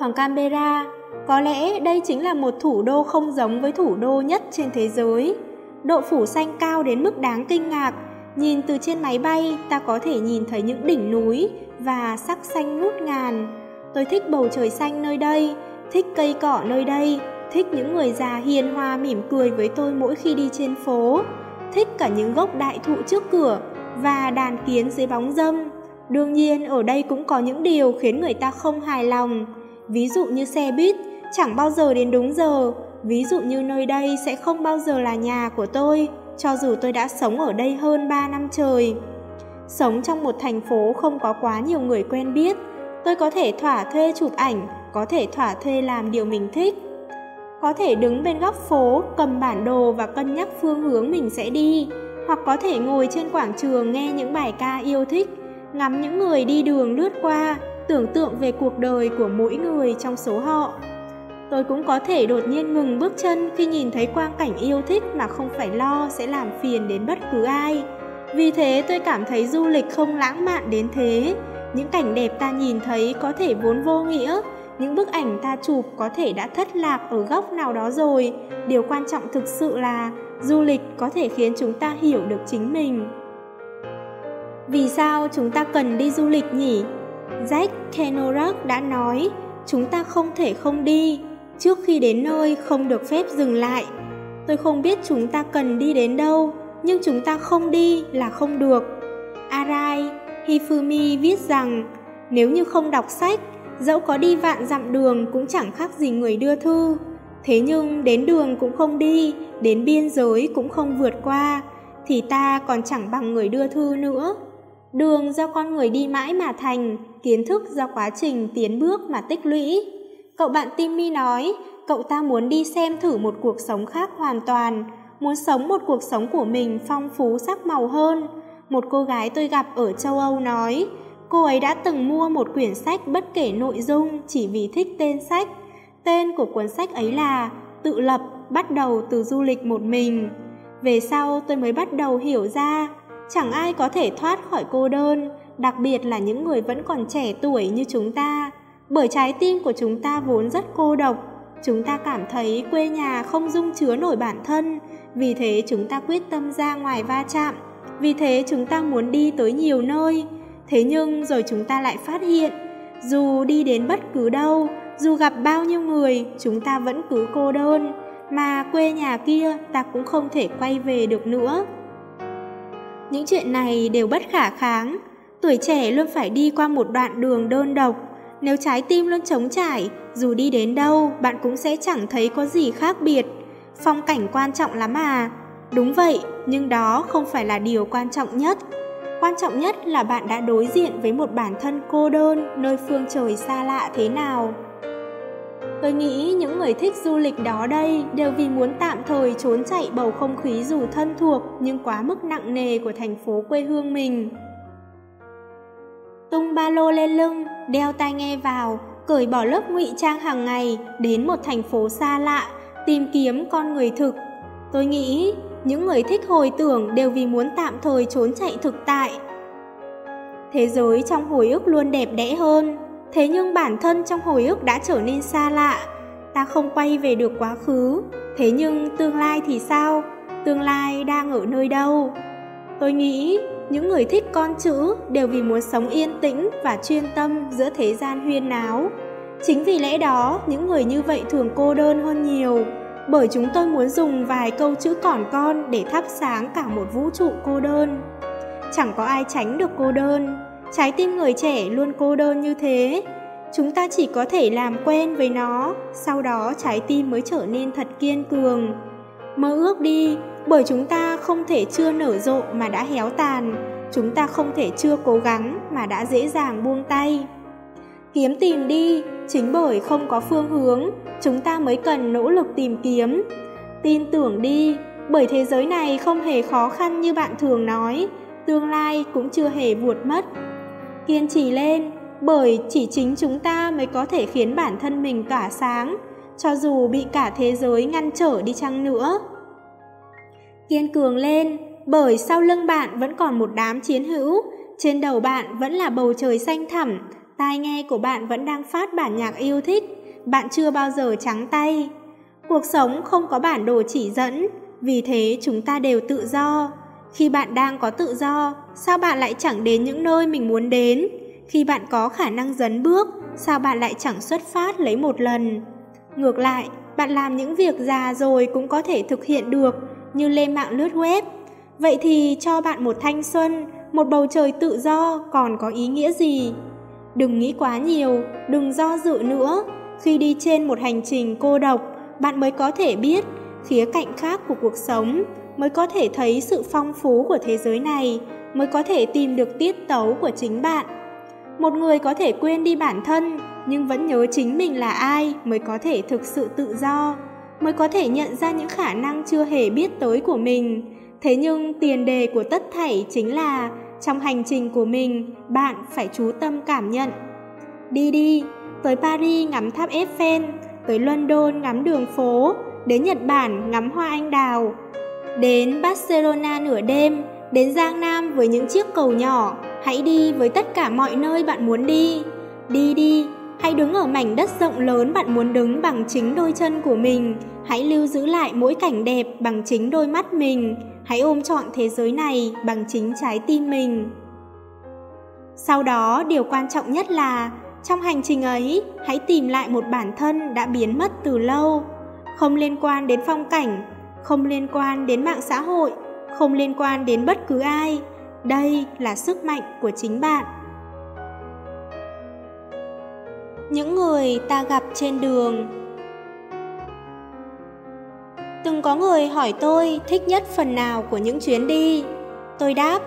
Còn Canberra, có lẽ đây chính là một thủ đô không giống với thủ đô nhất trên thế giới. Độ phủ xanh cao đến mức đáng kinh ngạc, nhìn từ trên máy bay ta có thể nhìn thấy những đỉnh núi và sắc xanh ngút ngàn. Tôi thích bầu trời xanh nơi đây, thích cây cỏ nơi đây, thích những người già hiền hòa mỉm cười với tôi mỗi khi đi trên phố, thích cả những gốc đại thụ trước cửa và đàn kiến dưới bóng dâm. Đương nhiên ở đây cũng có những điều khiến người ta không hài lòng, ví dụ như xe buýt chẳng bao giờ đến đúng giờ, ví dụ như nơi đây sẽ không bao giờ là nhà của tôi, cho dù tôi đã sống ở đây hơn 3 năm trời. Sống trong một thành phố không có quá nhiều người quen biết, tôi có thể thỏa thuê chụp ảnh, có thể thỏa thuê làm điều mình thích. Có thể đứng bên góc phố, cầm bản đồ và cân nhắc phương hướng mình sẽ đi, hoặc có thể ngồi trên quảng trường nghe những bài ca yêu thích, ngắm những người đi đường lướt qua, tưởng tượng về cuộc đời của mỗi người trong số họ. Tôi cũng có thể đột nhiên ngừng bước chân khi nhìn thấy quang cảnh yêu thích mà không phải lo sẽ làm phiền đến bất cứ ai. Vì thế tôi cảm thấy du lịch không lãng mạn đến thế. Những cảnh đẹp ta nhìn thấy có thể vốn vô nghĩa, những bức ảnh ta chụp có thể đã thất lạc ở góc nào đó rồi. Điều quan trọng thực sự là du lịch có thể khiến chúng ta hiểu được chính mình. Vì sao chúng ta cần đi du lịch nhỉ? Jack Kenorak đã nói, chúng ta không thể không đi, trước khi đến nơi không được phép dừng lại. Tôi không biết chúng ta cần đi đến đâu, nhưng chúng ta không đi là không được. Arai Hifumi viết rằng, nếu như không đọc sách, dẫu có đi vạn dặm đường cũng chẳng khác gì người đưa thư. Thế nhưng đến đường cũng không đi, đến biên giới cũng không vượt qua, thì ta còn chẳng bằng người đưa thư nữa. Đường do con người đi mãi mà thành, kiến thức do quá trình tiến bước mà tích lũy. Cậu bạn Timmy nói, cậu ta muốn đi xem thử một cuộc sống khác hoàn toàn, muốn sống một cuộc sống của mình phong phú sắc màu hơn. Một cô gái tôi gặp ở châu Âu nói, cô ấy đã từng mua một quyển sách bất kể nội dung chỉ vì thích tên sách. Tên của cuốn sách ấy là Tự lập bắt đầu từ du lịch một mình. Về sau tôi mới bắt đầu hiểu ra, Chẳng ai có thể thoát khỏi cô đơn, đặc biệt là những người vẫn còn trẻ tuổi như chúng ta, bởi trái tim của chúng ta vốn rất cô độc. Chúng ta cảm thấy quê nhà không dung chứa nổi bản thân, vì thế chúng ta quyết tâm ra ngoài va chạm, vì thế chúng ta muốn đi tới nhiều nơi. Thế nhưng rồi chúng ta lại phát hiện, dù đi đến bất cứ đâu, dù gặp bao nhiêu người, chúng ta vẫn cứ cô đơn, mà quê nhà kia ta cũng không thể quay về được nữa. Những chuyện này đều bất khả kháng, tuổi trẻ luôn phải đi qua một đoạn đường đơn độc. Nếu trái tim luôn trống trải, dù đi đến đâu, bạn cũng sẽ chẳng thấy có gì khác biệt. Phong cảnh quan trọng lắm à? Đúng vậy, nhưng đó không phải là điều quan trọng nhất. Quan trọng nhất là bạn đã đối diện với một bản thân cô đơn nơi phương trời xa lạ thế nào. Tôi nghĩ những người thích du lịch đó đây đều vì muốn tạm thời trốn chạy bầu không khí dù thân thuộc nhưng quá mức nặng nề của thành phố quê hương mình. Tung ba lô lên lưng, đeo tai nghe vào, cởi bỏ lớp ngụy trang hàng ngày đến một thành phố xa lạ, tìm kiếm con người thực. Tôi nghĩ những người thích hồi tưởng đều vì muốn tạm thời trốn chạy thực tại. Thế giới trong hồi ức luôn đẹp đẽ hơn, Thế nhưng bản thân trong hồi ức đã trở nên xa lạ, ta không quay về được quá khứ, thế nhưng tương lai thì sao? Tương lai đang ở nơi đâu? Tôi nghĩ những người thích con chữ đều vì muốn sống yên tĩnh và chuyên tâm giữa thế gian huyên náo. Chính vì lẽ đó, những người như vậy thường cô đơn hơn nhiều, bởi chúng tôi muốn dùng vài câu chữ còn con để thắp sáng cả một vũ trụ cô đơn. Chẳng có ai tránh được cô đơn, Trái tim người trẻ luôn cô đơn như thế. Chúng ta chỉ có thể làm quen với nó, sau đó trái tim mới trở nên thật kiên cường. Mơ ước đi, bởi chúng ta không thể chưa nở rộ mà đã héo tàn, chúng ta không thể chưa cố gắng mà đã dễ dàng buông tay. Kiếm tìm đi, chính bởi không có phương hướng, chúng ta mới cần nỗ lực tìm kiếm. Tin tưởng đi, bởi thế giới này không hề khó khăn như bạn thường nói, tương lai cũng chưa hề buột mất kiên trì lên, bởi chỉ chính chúng ta mới có thể khiến bản thân mình tỏa sáng, cho dù bị cả thế giới ngăn trở đi chăng nữa. Kiên cường lên, bởi sau lưng bạn vẫn còn một đám chiến hữu, trên đầu bạn vẫn là bầu trời xanh thẳm, tai nghe của bạn vẫn đang phát bản nhạc yêu thích, bạn chưa bao giờ trắng tay. Cuộc sống không có bản đồ chỉ dẫn, vì thế chúng ta đều tự do. Khi bạn đang có tự do, sao bạn lại chẳng đến những nơi mình muốn đến? Khi bạn có khả năng dấn bước, sao bạn lại chẳng xuất phát lấy một lần? Ngược lại, bạn làm những việc già rồi cũng có thể thực hiện được, như lên mạng lướt web. Vậy thì cho bạn một thanh xuân, một bầu trời tự do còn có ý nghĩa gì? Đừng nghĩ quá nhiều, đừng do dự nữa. Khi đi trên một hành trình cô độc, bạn mới có thể biết khía cạnh khác của cuộc sống, mới có thể thấy sự phong phú của thế giới này, mới có thể tìm được tiết tấu của chính bạn. Một người có thể quên đi bản thân, nhưng vẫn nhớ chính mình là ai mới có thể thực sự tự do, mới có thể nhận ra những khả năng chưa hề biết tới của mình. Thế nhưng tiền đề của tất thảy chính là trong hành trình của mình, bạn phải chú tâm cảm nhận. Đi đi, tới Paris ngắm tháp Eiffel, tới London ngắm đường phố, đến Nhật Bản ngắm hoa anh đào, Đến Barcelona nửa đêm, đến Giang Nam với những chiếc cầu nhỏ, hãy đi với tất cả mọi nơi bạn muốn đi. Đi đi, hãy đứng ở mảnh đất rộng lớn bạn muốn đứng bằng chính đôi chân của mình, hãy lưu giữ lại mỗi cảnh đẹp bằng chính đôi mắt mình, hãy ôm trọn thế giới này bằng chính trái tim mình. Sau đó, điều quan trọng nhất là trong hành trình ấy, hãy tìm lại một bản thân đã biến mất từ lâu, không liên quan đến phong cảnh, không liên quan đến mạng xã hội, không liên quan đến bất cứ ai. Đây là sức mạnh của chính bạn. Những người ta gặp trên đường Từng có người hỏi tôi thích nhất phần nào của những chuyến đi. Tôi đáp,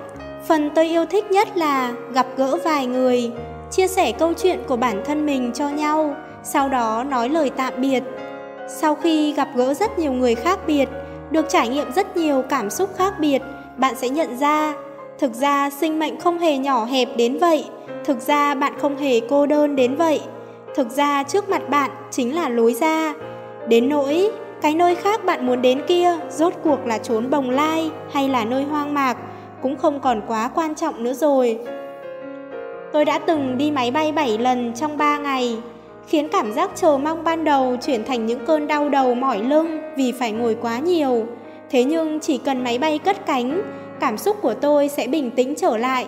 phần tôi yêu thích nhất là gặp gỡ vài người, chia sẻ câu chuyện của bản thân mình cho nhau, sau đó nói lời tạm biệt. Sau khi gặp gỡ rất nhiều người khác biệt, được trải nghiệm rất nhiều cảm xúc khác biệt, bạn sẽ nhận ra, thực ra sinh mệnh không hề nhỏ hẹp đến vậy, thực ra bạn không hề cô đơn đến vậy, thực ra trước mặt bạn chính là lối ra. Đến nỗi, cái nơi khác bạn muốn đến kia rốt cuộc là trốn bồng lai hay là nơi hoang mạc, cũng không còn quá quan trọng nữa rồi. Tôi đã từng đi máy bay 7 lần trong 3 ngày, khiến cảm giác chờ mong ban đầu chuyển thành những cơn đau đầu mỏi lưng vì phải ngồi quá nhiều. Thế nhưng chỉ cần máy bay cất cánh, cảm xúc của tôi sẽ bình tĩnh trở lại.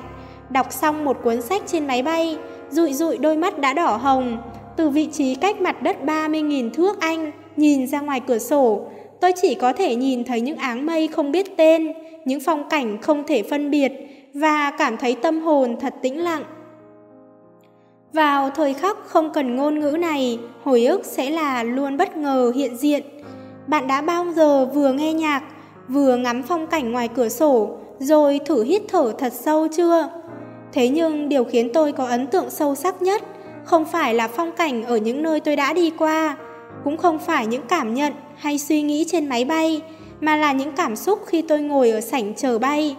Đọc xong một cuốn sách trên máy bay, rụi rụi đôi mắt đã đỏ hồng, từ vị trí cách mặt đất 30.000 thước Anh, nhìn ra ngoài cửa sổ, tôi chỉ có thể nhìn thấy những áng mây không biết tên, những phong cảnh không thể phân biệt và cảm thấy tâm hồn thật tĩnh lặng. Vào thời khắc không cần ngôn ngữ này, hồi ức sẽ là luôn bất ngờ hiện diện. Bạn đã bao giờ vừa nghe nhạc, vừa ngắm phong cảnh ngoài cửa sổ, rồi thử hít thở thật sâu chưa? Thế nhưng điều khiến tôi có ấn tượng sâu sắc nhất không phải là phong cảnh ở những nơi tôi đã đi qua, cũng không phải những cảm nhận hay suy nghĩ trên máy bay, mà là những cảm xúc khi tôi ngồi ở sảnh chờ bay.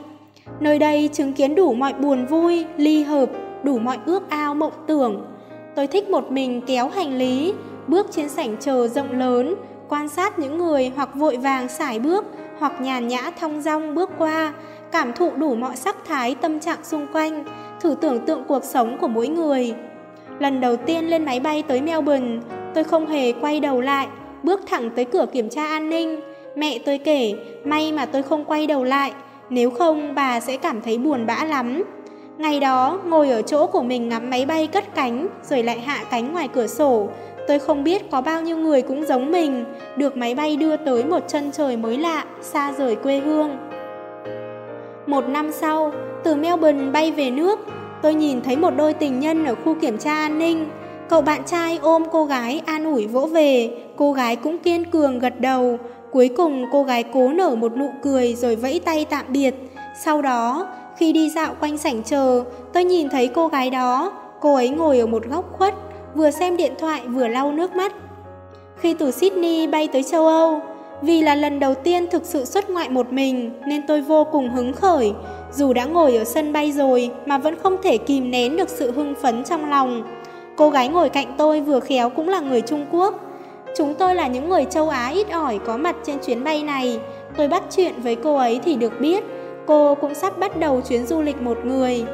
Nơi đây chứng kiến đủ mọi buồn vui, ly hợp, đủ mọi ước ao mộng tưởng. Tôi thích một mình kéo hành lý, bước trên sảnh chờ rộng lớn, quan sát những người hoặc vội vàng xài bước, hoặc nhàn nhã thong dong bước qua, cảm thụ đủ mọi sắc thái tâm trạng xung quanh, thử tưởng tượng cuộc sống của mỗi người. Lần đầu tiên lên máy bay tới Melbourne, tôi không hề quay đầu lại, bước thẳng tới cửa kiểm tra an ninh. Mẹ tôi kể, may mà tôi không quay đầu lại, nếu không bà sẽ cảm thấy buồn bã lắm. Ngày đó, ngồi ở chỗ của mình ngắm máy bay cất cánh, rồi lại hạ cánh ngoài cửa sổ, tôi không biết có bao nhiêu người cũng giống mình, được máy bay đưa tới một chân trời mới lạ, xa rời quê hương. Một năm sau, từ Melbourne bay về nước, tôi nhìn thấy một đôi tình nhân ở khu kiểm tra an ninh. Cậu bạn trai ôm cô gái an ủi vỗ về, cô gái cũng kiên cường gật đầu. Cuối cùng cô gái cố nở một nụ cười rồi vẫy tay tạm biệt. Sau đó, khi đi dạo quanh sảnh chờ, tôi nhìn thấy cô gái đó. Cô ấy ngồi ở một góc khuất, vừa xem điện thoại vừa lau nước mắt. Khi từ Sydney bay tới châu Âu, vì là lần đầu tiên thực sự xuất ngoại một mình nên tôi vô cùng hứng khởi. Dù đã ngồi ở sân bay rồi mà vẫn không thể kìm nén được sự hưng phấn trong lòng. Cô gái ngồi cạnh tôi vừa khéo cũng là người Trung Quốc. Chúng tôi là những người châu Á ít ỏi có mặt trên chuyến bay này. Tôi bắt chuyện với cô ấy thì được biết cô cũng sắp bắt đầu chuyến du lịch một người.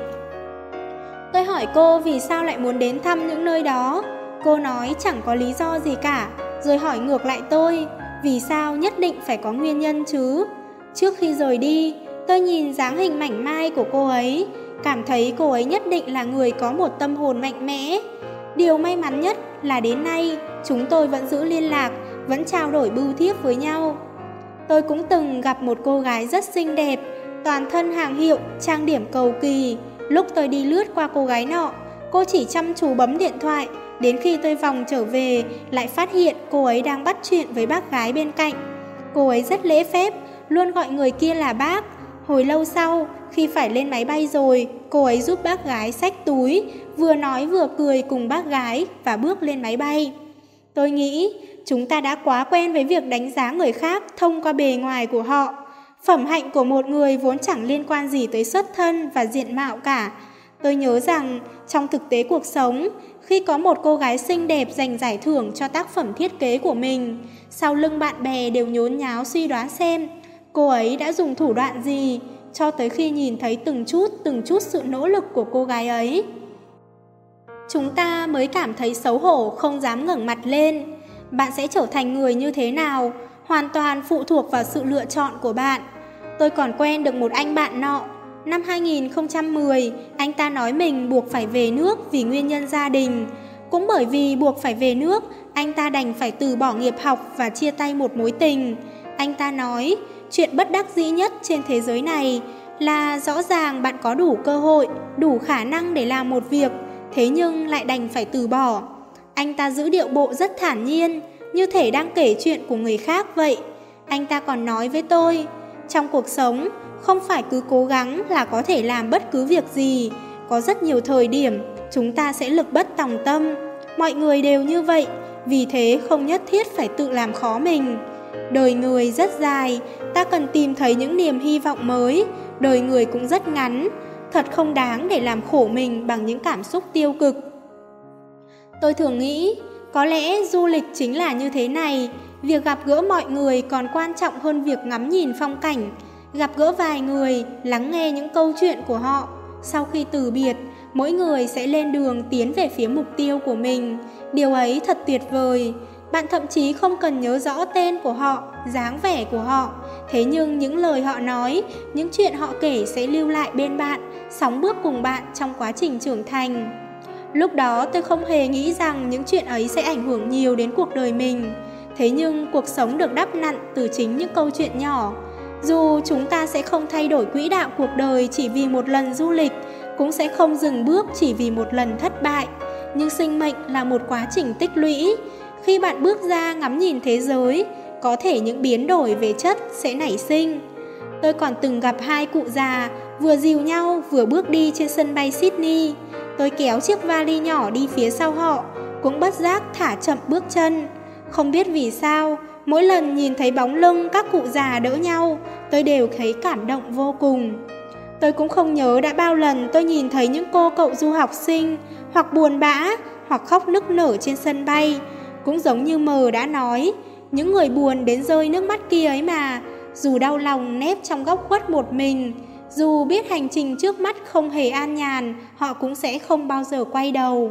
Tôi hỏi cô vì sao lại muốn đến thăm những nơi đó. Cô nói chẳng có lý do gì cả, rồi hỏi ngược lại tôi, vì sao nhất định phải có nguyên nhân chứ? Trước khi rời đi, tôi nhìn dáng hình mảnh mai của cô ấy, cảm thấy cô ấy nhất định là người có một tâm hồn mạnh mẽ. Điều may mắn nhất là đến nay, chúng tôi vẫn giữ liên lạc, vẫn trao đổi bưu thiếp với nhau. Tôi cũng từng gặp một cô gái rất xinh đẹp, toàn thân hàng hiệu, trang điểm cầu kỳ. Lúc tôi đi lướt qua cô gái nọ, cô chỉ chăm chú bấm điện thoại, Đến khi tôi vòng trở về, lại phát hiện cô ấy đang bắt chuyện với bác gái bên cạnh. Cô ấy rất lễ phép, luôn gọi người kia là bác. Hồi lâu sau, khi phải lên máy bay rồi, cô ấy giúp bác gái xách túi, vừa nói vừa cười cùng bác gái và bước lên máy bay. Tôi nghĩ chúng ta đã quá quen với việc đánh giá người khác thông qua bề ngoài của họ. Phẩm hạnh của một người vốn chẳng liên quan gì tới xuất thân và diện mạo cả. Tôi nhớ rằng trong thực tế cuộc sống, khi có một cô gái xinh đẹp giành giải thưởng cho tác phẩm thiết kế của mình. Sau lưng bạn bè đều nhốn nháo suy đoán xem cô ấy đã dùng thủ đoạn gì cho tới khi nhìn thấy từng chút từng chút sự nỗ lực của cô gái ấy. Chúng ta mới cảm thấy xấu hổ không dám ngẩng mặt lên. Bạn sẽ trở thành người như thế nào hoàn toàn phụ thuộc vào sự lựa chọn của bạn. Tôi còn quen được một anh bạn nọ Năm 2010, anh ta nói mình buộc phải về nước vì nguyên nhân gia đình. Cũng bởi vì buộc phải về nước, anh ta đành phải từ bỏ nghiệp học và chia tay một mối tình. Anh ta nói, chuyện bất đắc dĩ nhất trên thế giới này là rõ ràng bạn có đủ cơ hội, đủ khả năng để làm một việc, thế nhưng lại đành phải từ bỏ. Anh ta giữ điệu bộ rất thản nhiên, như thể đang kể chuyện của người khác vậy. Anh ta còn nói với tôi, trong cuộc sống, không phải cứ cố gắng là có thể làm bất cứ việc gì. Có rất nhiều thời điểm chúng ta sẽ lực bất tòng tâm. Mọi người đều như vậy, vì thế không nhất thiết phải tự làm khó mình. Đời người rất dài, ta cần tìm thấy những niềm hy vọng mới. Đời người cũng rất ngắn, thật không đáng để làm khổ mình bằng những cảm xúc tiêu cực. Tôi thường nghĩ, có lẽ du lịch chính là như thế này, việc gặp gỡ mọi người còn quan trọng hơn việc ngắm nhìn phong cảnh. gặp gỡ vài người, lắng nghe những câu chuyện của họ. Sau khi từ biệt, mỗi người sẽ lên đường tiến về phía mục tiêu của mình. Điều ấy thật tuyệt vời. Bạn thậm chí không cần nhớ rõ tên của họ, dáng vẻ của họ. Thế nhưng những lời họ nói, những chuyện họ kể sẽ lưu lại bên bạn, sóng bước cùng bạn trong quá trình trưởng thành. Lúc đó tôi không hề nghĩ rằng những chuyện ấy sẽ ảnh hưởng nhiều đến cuộc đời mình. Thế nhưng cuộc sống được đắp nặn từ chính những câu chuyện nhỏ. Dù chúng ta sẽ không thay đổi quỹ đạo cuộc đời chỉ vì một lần du lịch, cũng sẽ không dừng bước chỉ vì một lần thất bại. Nhưng sinh mệnh là một quá trình tích lũy. Khi bạn bước ra ngắm nhìn thế giới, có thể những biến đổi về chất sẽ nảy sinh. Tôi còn từng gặp hai cụ già vừa dìu nhau vừa bước đi trên sân bay Sydney. Tôi kéo chiếc vali nhỏ đi phía sau họ, cũng bất giác thả chậm bước chân. Không biết vì sao, mỗi lần nhìn thấy bóng lưng các cụ già đỡ nhau, tôi đều thấy cảm động vô cùng. Tôi cũng không nhớ đã bao lần tôi nhìn thấy những cô cậu du học sinh hoặc buồn bã hoặc khóc nức nở trên sân bay. Cũng giống như mờ đã nói, những người buồn đến rơi nước mắt kia ấy mà, dù đau lòng nép trong góc khuất một mình, dù biết hành trình trước mắt không hề an nhàn, họ cũng sẽ không bao giờ quay đầu.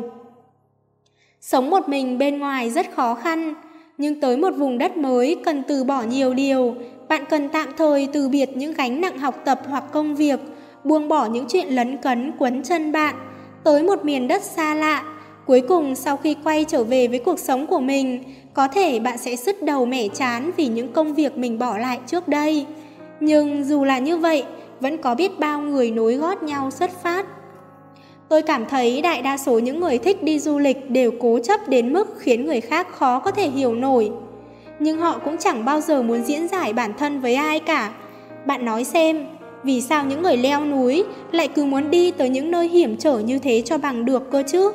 Sống một mình bên ngoài rất khó khăn, nhưng tới một vùng đất mới cần từ bỏ nhiều điều. Bạn cần tạm thời từ biệt những gánh nặng học tập hoặc công việc, buông bỏ những chuyện lấn cấn quấn chân bạn, tới một miền đất xa lạ. Cuối cùng sau khi quay trở về với cuộc sống của mình, có thể bạn sẽ sứt đầu mẻ chán vì những công việc mình bỏ lại trước đây. Nhưng dù là như vậy, vẫn có biết bao người nối gót nhau xuất phát. Tôi cảm thấy đại đa số những người thích đi du lịch đều cố chấp đến mức khiến người khác khó có thể hiểu nổi. Nhưng họ cũng chẳng bao giờ muốn diễn giải bản thân với ai cả. Bạn nói xem, vì sao những người leo núi lại cứ muốn đi tới những nơi hiểm trở như thế cho bằng được cơ chứ?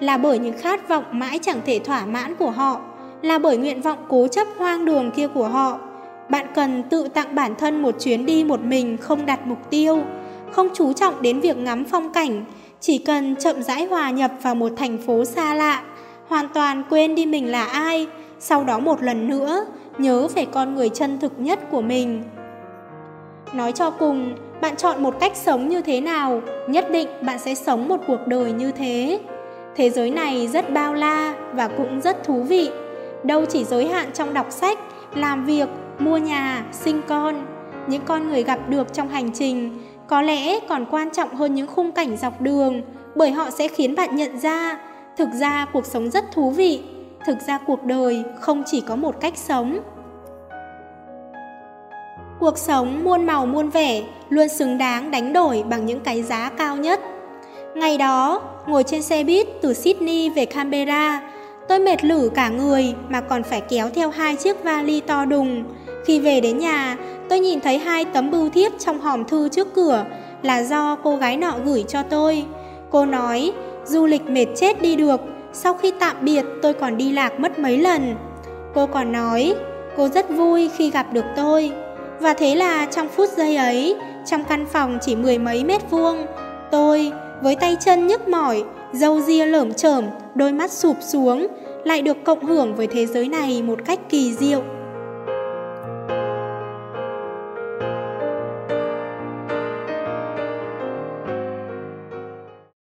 Là bởi những khát vọng mãi chẳng thể thỏa mãn của họ, là bởi nguyện vọng cố chấp hoang đường kia của họ. Bạn cần tự tặng bản thân một chuyến đi một mình không đặt mục tiêu, không chú trọng đến việc ngắm phong cảnh, chỉ cần chậm rãi hòa nhập vào một thành phố xa lạ, hoàn toàn quên đi mình là ai, sau đó một lần nữa nhớ về con người chân thực nhất của mình. Nói cho cùng, bạn chọn một cách sống như thế nào, nhất định bạn sẽ sống một cuộc đời như thế. Thế giới này rất bao la và cũng rất thú vị, đâu chỉ giới hạn trong đọc sách, làm việc, mua nhà, sinh con. Những con người gặp được trong hành trình có lẽ còn quan trọng hơn những khung cảnh dọc đường bởi họ sẽ khiến bạn nhận ra thực ra cuộc sống rất thú vị, thực ra cuộc đời không chỉ có một cách sống. Cuộc sống muôn màu muôn vẻ luôn xứng đáng đánh đổi bằng những cái giá cao nhất. Ngày đó, ngồi trên xe buýt từ Sydney về Canberra, tôi mệt lử cả người mà còn phải kéo theo hai chiếc vali to đùng. Khi về đến nhà, tôi nhìn thấy hai tấm bưu thiếp trong hòm thư trước cửa là do cô gái nọ gửi cho tôi. Cô nói, du lịch mệt chết đi được, sau khi tạm biệt tôi còn đi lạc mất mấy lần. Cô còn nói, cô rất vui khi gặp được tôi. Và thế là trong phút giây ấy, trong căn phòng chỉ mười mấy mét vuông, tôi với tay chân nhức mỏi, dâu ria lởm chởm, đôi mắt sụp xuống, lại được cộng hưởng với thế giới này một cách kỳ diệu.